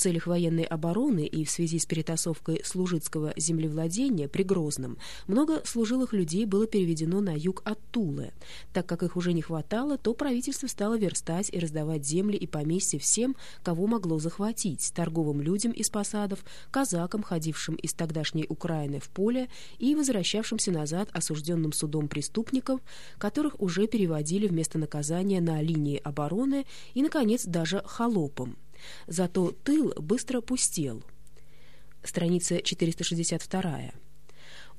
целях военной обороны и в связи с перетасовкой служицкого землевладения при Грозном много служилых людей было переведено на юг от Тулы. Так как их уже не хватало, то правительство стало верстать и раздавать земли и поместья всем, кого могло захватить, торговым людям из посадов, казакам, ходившим из тогдашней Украины в поле и возвращавшимся назад осужденным судом преступников, которых уже переводили вместо наказания на линии обороны и, наконец, даже холопам. Зато тыл быстро пустел. Страница 462.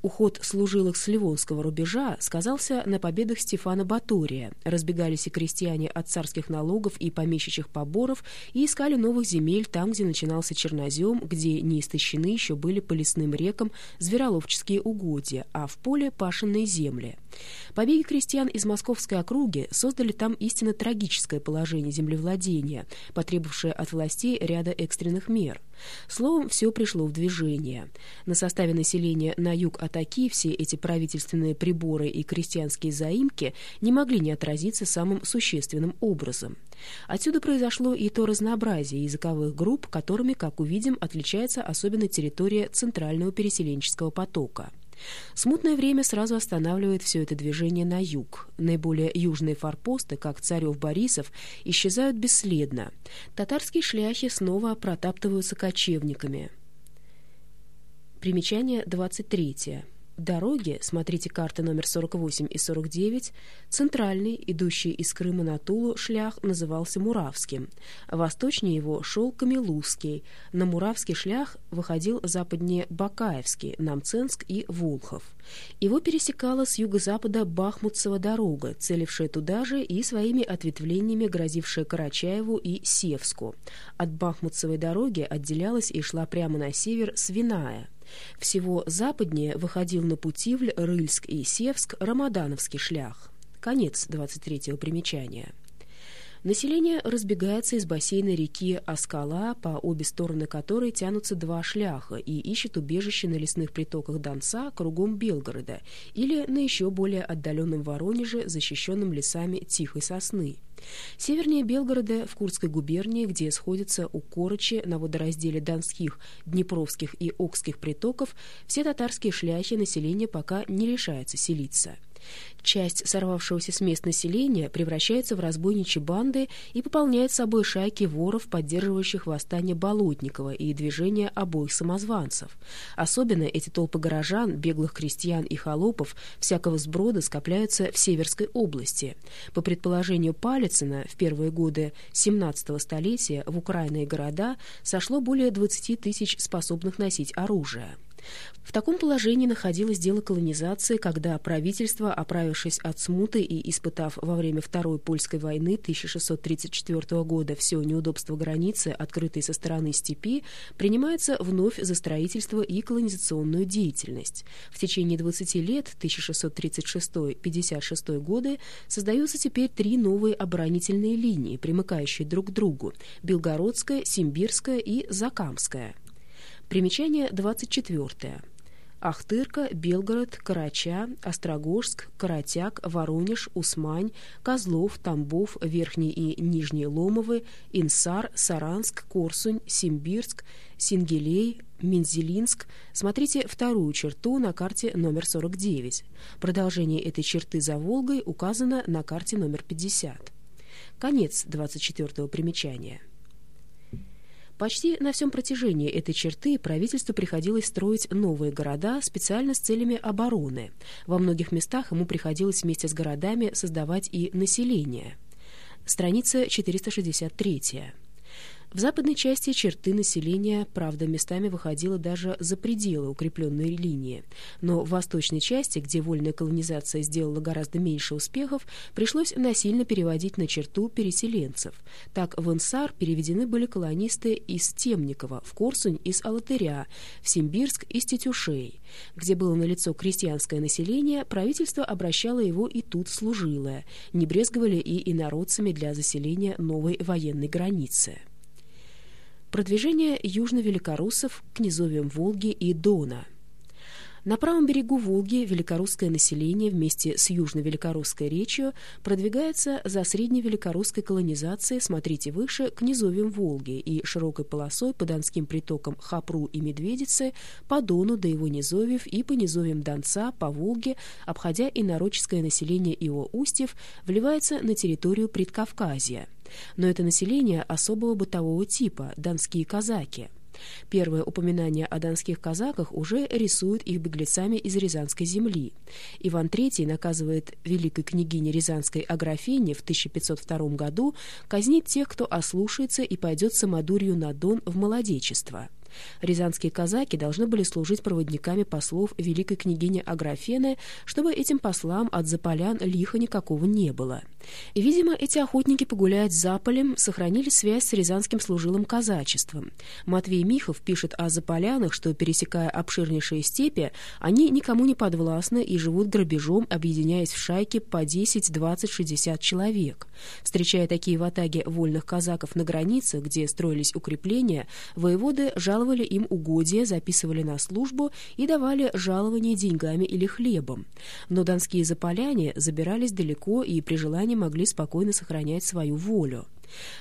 Уход служилых с Ливонского рубежа сказался на победах Стефана Батория. Разбегались и крестьяне от царских налогов и помещичьих поборов и искали новых земель там, где начинался чернозем, где не истощены еще были по лесным рекам звероловческие угодья, а в поле пашенные земли. Побеги крестьян из московской округи создали там истинно трагическое положение землевладения, потребовавшее от властей ряда экстренных мер. Словом, все пришло в движение. На составе населения на юг от Оки все эти правительственные приборы и крестьянские заимки не могли не отразиться самым существенным образом. Отсюда произошло и то разнообразие языковых групп, которыми, как увидим, отличается особенно территория центрального переселенческого потока. Смутное время сразу останавливает все это движение на юг. Наиболее южные форпосты, как Царев-Борисов, исчезают бесследно. Татарские шляхи снова протаптываются кочевниками. Примечание 23. Дороги, смотрите карты номер 48 и 49, центральный, идущий из Крыма на Тулу, шлях назывался Муравским. Восточнее его шел Камелузский. На Муравский шлях выходил западнее Бакаевский, Намценск и Волхов. Его пересекала с юго-запада Бахмутцева дорога, целившая туда же и своими ответвлениями грозившая Карачаеву и Севску. От Бахмутцевой дороги отделялась и шла прямо на север Свиная. Всего западнее выходил на Путивль, Рыльск и Севск Рамадановский шлях. Конец 23-го примечания. Население разбегается из бассейна реки Аскала, по обе стороны которой тянутся два шляха, и ищет убежище на лесных притоках Донца кругом Белгорода или на еще более отдаленном Воронеже, защищенном лесами Тихой Сосны. Севернее Белгорода, в Курской губернии, где сходятся у Корочи на водоразделе Донских, Днепровских и Окских притоков, все татарские шляхи населения пока не решаются селиться. Часть сорвавшегося с мест населения превращается в разбойничьи банды и пополняет собой шайки воров, поддерживающих восстание Болотникова и движение обоих самозванцев. Особенно эти толпы горожан, беглых крестьян и холопов всякого сброда скопляются в Северской области. По предположению Палицына, в первые годы 17-го столетия в Украине и города сошло более 20 тысяч способных носить оружие. В таком положении находилось дело колонизации, когда правительство, оправившись от смуты и испытав во время Второй польской войны 1634 года все неудобства границы, открытой со стороны степи, принимается вновь за строительство и колонизационную деятельность. В течение 20 лет, 1636-56 годы, создаются теперь три новые оборонительные линии, примыкающие друг к другу – Белгородская, Симбирская и Закамская. Примечание 24. Ахтырка, Белгород, Карача, Острогожск, Каратяк, Воронеж, Усмань, Козлов, Тамбов, Верхний и Нижний Ломовы, Инсар, Саранск, Корсунь, Симбирск, Сингелей, Минзелинск. Смотрите вторую черту на карте номер 49. Продолжение этой черты за Волгой указано на карте номер 50. Конец 24 примечания. Почти на всем протяжении этой черты правительству приходилось строить новые города специально с целями обороны. Во многих местах ему приходилось вместе с городами создавать и население. Страница 463. В западной части черты населения, правда, местами выходила даже за пределы укрепленной линии. Но в восточной части, где вольная колонизация сделала гораздо меньше успехов, пришлось насильно переводить на черту переселенцев. Так в Инсар переведены были колонисты из Темникова, в Корсунь из Алатыря, в Симбирск из Тетюшей. Где было налицо крестьянское население, правительство обращало его и тут служилое. Не брезговали и инородцами для заселения новой военной границы. Продвижение южно-великоруссов к низовьям Волги и Дона. На правом берегу Волги великорусское население вместе с южно-великорусской речью продвигается за средневеликорусской колонизацией, смотрите выше, к низовьям Волги и широкой полосой по донским притокам Хапру и Медведицы, по Дону до его низовьев и по низовьям Донца, по Волге, обходя инородческое население его устьев, вливается на территорию Предкавказья. Но это население особого бытового типа – донские казаки – Первое упоминание о донских казаках уже рисует их беглецами из Рязанской земли. Иван III наказывает великой княгине Рязанской Аграфене в 1502 году казнить тех, кто ослушается и пойдет самодурью на Дон в молодечество. Рязанские казаки должны были служить проводниками послов великой княгини Аграфены, чтобы этим послам от заполян лиха никакого не было. Видимо, эти охотники погулять за полем сохранили связь с рязанским служилым казачеством. Матвей Михов пишет о заполянах, что, пересекая обширнейшие степи, они никому не подвластны и живут грабежом, объединяясь в шайки по 10, 20, 60 человек. Встречая такие ватаги вольных казаков на границе, где строились укрепления, воеводы жаловали им угодья, записывали на службу и давали жалования деньгами или хлебом. Но донские заполяне забирались далеко и при желании могли спокойно сохранять свою волю.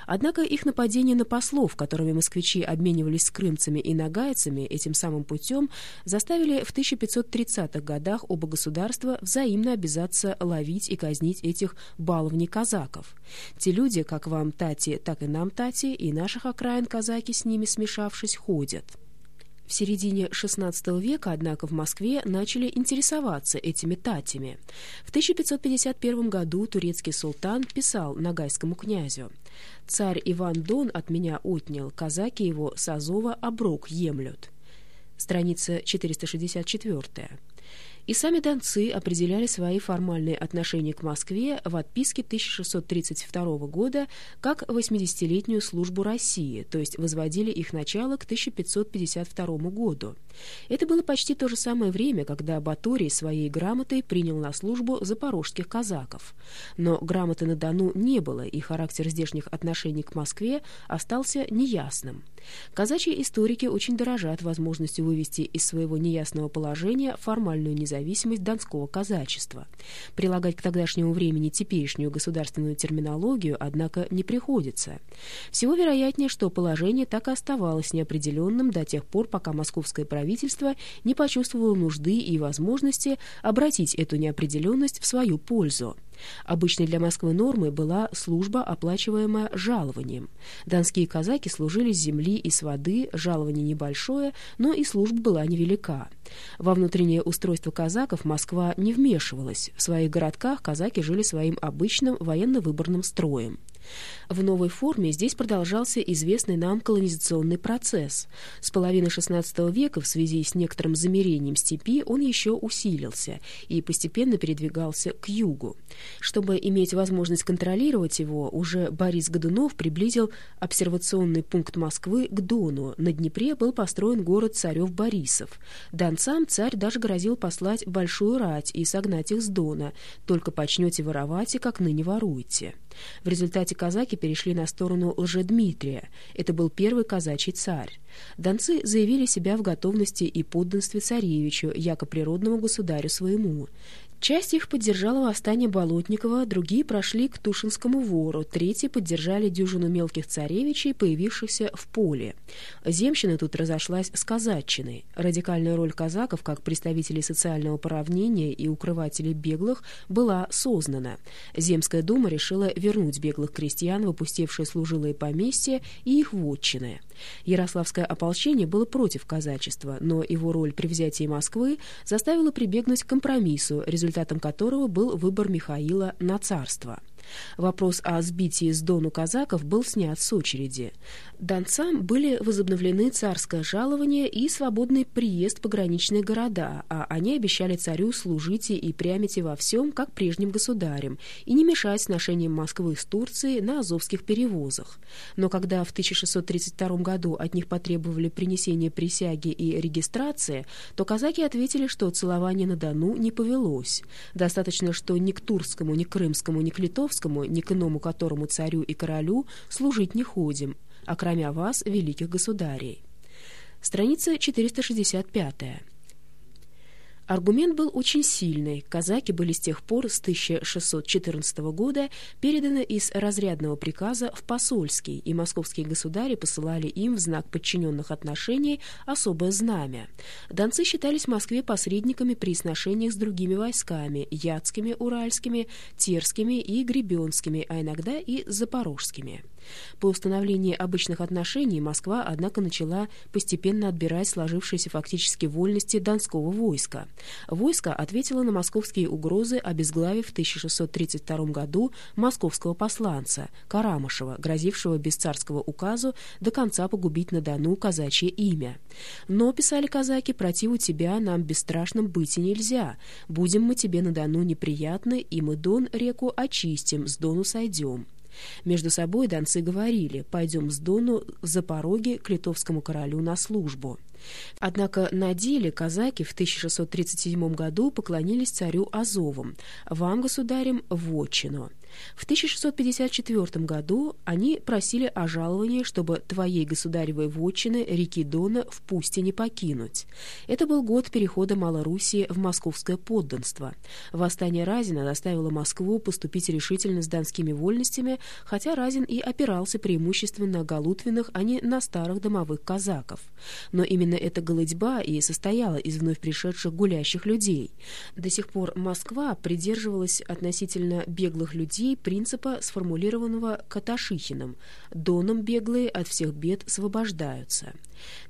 Однако их нападения на послов, которыми москвичи обменивались с крымцами и нагайцами этим самым путем, заставили в 1530-х годах оба государства взаимно обязаться ловить и казнить этих баловней казаков. Те люди, как вам тати, так и нам тати, и наших окраин казаки с ними смешавшись ходят. В середине XVI века, однако, в Москве начали интересоваться этими татями. В 1551 году турецкий султан писал нагайскому князю «Царь Иван Дон от меня отнял, казаки его с Азова оброк емлют». Страница 464. И сами донцы определяли свои формальные отношения к Москве в отписке 1632 года как 80-летнюю службу России, то есть возводили их начало к 1552 году. Это было почти то же самое время, когда Баторий своей грамотой принял на службу запорожских казаков. Но грамоты на Дону не было, и характер здешних отношений к Москве остался неясным. Казачьи историки очень дорожат возможностью вывести из своего неясного положения формальную независимость донского казачества. Прилагать к тогдашнему времени теперешнюю государственную терминологию, однако, не приходится. Всего вероятнее, что положение так и оставалось неопределенным до тех пор, пока московское правительство не почувствовало нужды и возможности обратить эту неопределенность в свою пользу. Обычной для Москвы нормой была служба, оплачиваемая жалованием. Донские казаки служили с земли и с воды, жалование небольшое, но и служба была невелика. Во внутреннее устройство казаков Москва не вмешивалась. В своих городках казаки жили своим обычным военно-выборным строем. В новой форме здесь продолжался известный нам колонизационный процесс. С половины XVI века в связи с некоторым замерением степи он еще усилился и постепенно передвигался к югу. Чтобы иметь возможность контролировать его, уже Борис Годунов приблизил обсервационный пункт Москвы к Дону. На Днепре был построен город Царев-Борисов. Донцам царь даже грозил послать большую рать и согнать их с Дона. Только почнете воровать и как ныне воруете. В результате казаки перешли на сторону Лжедмитрия. Это был первый казачий царь. Донцы заявили себя в готовности и подданстве царевичу, яко природному государю своему. Часть их поддержала восстание Болотникова, другие прошли к Тушинскому вору, третьи поддержали дюжину мелких царевичей, появившихся в поле. Земщина тут разошлась с казачиной. Радикальная роль казаков, как представителей социального поравнения и укрывателей беглых, была сознана. Земская дума решила вернуть беглых крестьян в опустевшие служилые поместья и их вотчины. Ярославское ополчение было против казачества, но его роль при взятии Москвы заставила прибегнуть к компромиссу, результатом которого был выбор Михаила на царство. Вопрос о сбитии с Дону казаков был снят с очереди. Донцам были возобновлены царское жалование и свободный приезд в пограничные города, а они обещали царю служить и прямите во всем, как прежним государем, и не мешать сношениям Москвы с Турцией на азовских перевозах. Но когда в 1632 году от них потребовали принесения присяги и регистрации, то казаки ответили, что целование на Дону не повелось. Достаточно, что ни к турскому, ни к крымскому, ни к литовскому русскому, ни к иному которому царю и королю служить не ходим, а кроме вас, великих государей. Страница 465. Аргумент был очень сильный. Казаки были с тех пор, с 1614 года, переданы из разрядного приказа в посольский, и московские государи посылали им в знак подчиненных отношений особое знамя. Донцы считались в Москве посредниками при сношениях с другими войсками – яцкими, уральскими, терскими и гребенскими, а иногда и запорожскими. По установлении обычных отношений Москва, однако, начала постепенно отбирать сложившиеся фактически вольности донского войска. Войско ответило на московские угрозы, обезглавив в 1632 году московского посланца Карамышева, грозившего без царского указу до конца погубить на Дону казачье имя. Но, писали казаки, противу тебя нам бесстрашным быть и нельзя. Будем мы тебе на Дону неприятны, и мы Дон реку очистим, с Дону сойдем. Между собой донцы говорили «пойдем с Дону за пороги к литовскому королю на службу». Однако на деле казаки в 1637 году поклонились царю Азовым, вам, государем, в. В 1654 году они просили о жаловании, чтобы твоей государевой вотчины реки Дона в пусте не покинуть. Это был год перехода Малоруссии в московское подданство. Восстание Разина заставило Москву поступить решительно с донскими вольностями, хотя Разин и опирался преимущественно на галутвиных, а не на старых домовых казаков. Но именно эта голодьба и состояла из вновь пришедших гулящих людей. До сих пор Москва придерживалась относительно беглых людей принципа, сформулированного Каташихиным «Доном беглые от всех бед освобождаются».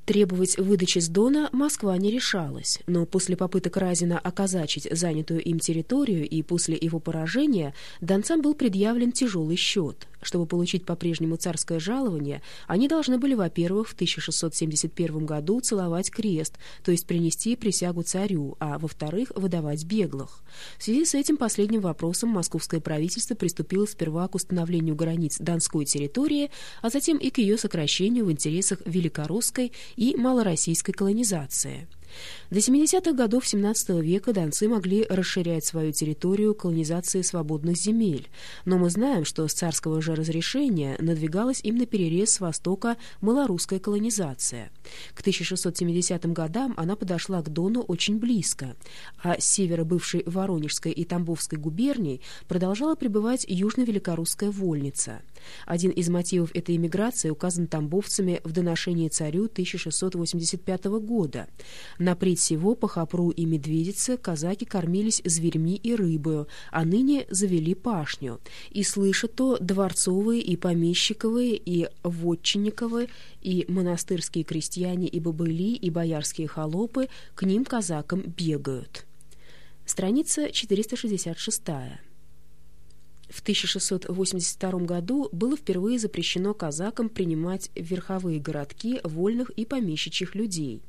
Требовать выдачи с Дона Москва не решалась, но после попыток Разина оказачить занятую им территорию и после его поражения донцам был предъявлен тяжелый счет. Чтобы получить по-прежнему царское жалование, они должны были, во-первых, в 1671 году целовать крест, то есть принести присягу царю, а во-вторых, выдавать беглых. В связи с этим последним вопросом московское правительство приступило сперва к установлению границ Донской территории, а затем и к ее сокращению в интересах великорусской и малороссийской колонизации. До 70-х годов XVII века донцы могли расширять свою территорию колонизации свободных земель, но мы знаем, что с царского же разрешения надвигалась им на перерез с востока малорусская колонизация. К 1670 годам она подошла к Дону очень близко, а с севера бывшей Воронежской и Тамбовской губерний продолжала пребывать южно-великорусская вольница. Один из мотивов этой эмиграции указан тамбовцами в доношении царю 1685 года. На прить всего по Хапру и Медведице казаки кормились зверьми и рыбою, а ныне завели пашню. И слышат то дворцовые и помещиковые, и вотчинниковые, и монастырские крестьяне, и бобыли, и боярские холопы к ним казакам бегают. Страница 466. В 1682 году было впервые запрещено казакам принимать верховые городки вольных и помещичьих людей.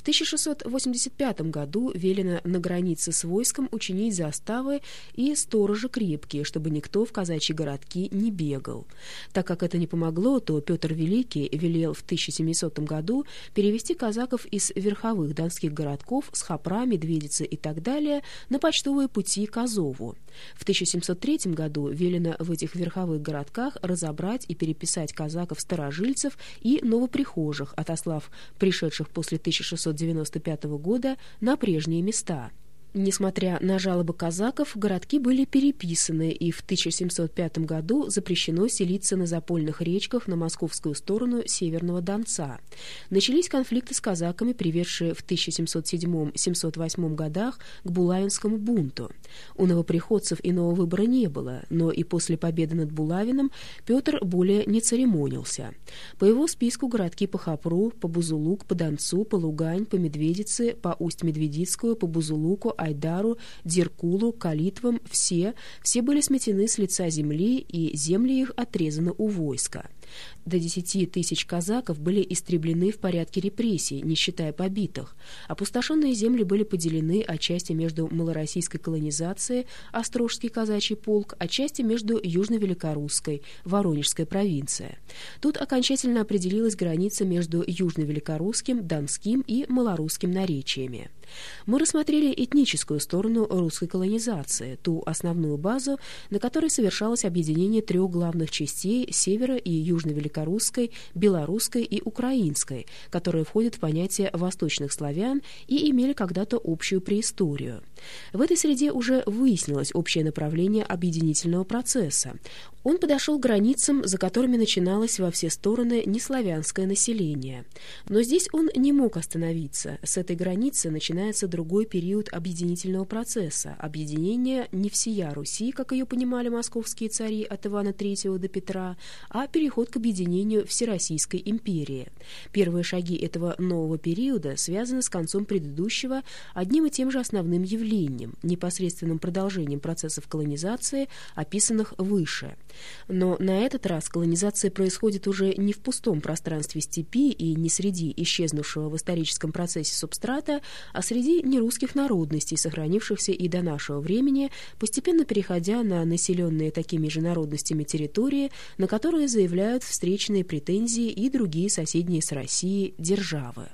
В 1685 году велено на границе с войском учинить заставы и сторожи крепкие, чтобы никто в казачьи городки не бегал. Так как это не помогло, то Петр Великий велел в 1700 году перевести казаков из верховых донских городков с Хапра, Медведицы и так далее на почтовые пути к Азову. В 1703 году велено в этих верховых городках разобрать и переписать казаков-старожильцев и новоприхожих, отослав пришедших после 1600 1995 года на прежние места – Несмотря на жалобы казаков, городки были переписаны, и в 1705 году запрещено селиться на запольных речках на московскую сторону Северного Донца. Начались конфликты с казаками, приведшие в 1707-708 годах к Булавинскому бунту. У новоприходцев иного выбора не было, но и после победы над Булавиным Петр более не церемонился. По его списку городки по Хапру, по Бузулук, по Донцу, по Лугань, по Медведице, по Усть-Медведицкую, по Бузулуку, Айдару, Деркулу, Калитвам, все, все были сметены с лица земли, и земли их отрезаны у войска. До 10 тысяч казаков были истреблены в порядке репрессий, не считая побитых. Опустошенные земли были поделены отчасти между малороссийской колонизацией, Острожский казачий полк, отчасти между Южно-Великорусской, Воронежской провинцией. Тут окончательно определилась граница между Южно-Великорусским, Донским и Малорусским наречиями. Мы рассмотрели этническую сторону русской колонизации, ту основную базу, на которой совершалось объединение трех главных частей севера и южного южно-великорусской, белорусской и украинской, которые входят в понятие восточных славян и имели когда-то общую преисторию. В этой среде уже выяснилось общее направление объединительного процесса. Он подошел к границам, за которыми начиналось во все стороны неславянское население. Но здесь он не мог остановиться. С этой границы начинается другой период объединительного процесса. Объединение не всея Руси, как ее понимали московские цари от Ивана III до Петра, а переход к объединению Всероссийской империи. Первые шаги этого нового периода связаны с концом предыдущего одним и тем же основным явлением, непосредственным продолжением процессов колонизации, описанных выше – но на этот раз колонизация происходит уже не в пустом пространстве степи и не среди исчезнувшего в историческом процессе субстрата, а среди нерусских народностей, сохранившихся и до нашего времени, постепенно переходя на населенные такими же народностями территории, на которые заявляют встречные претензии и другие соседние с Россией державы.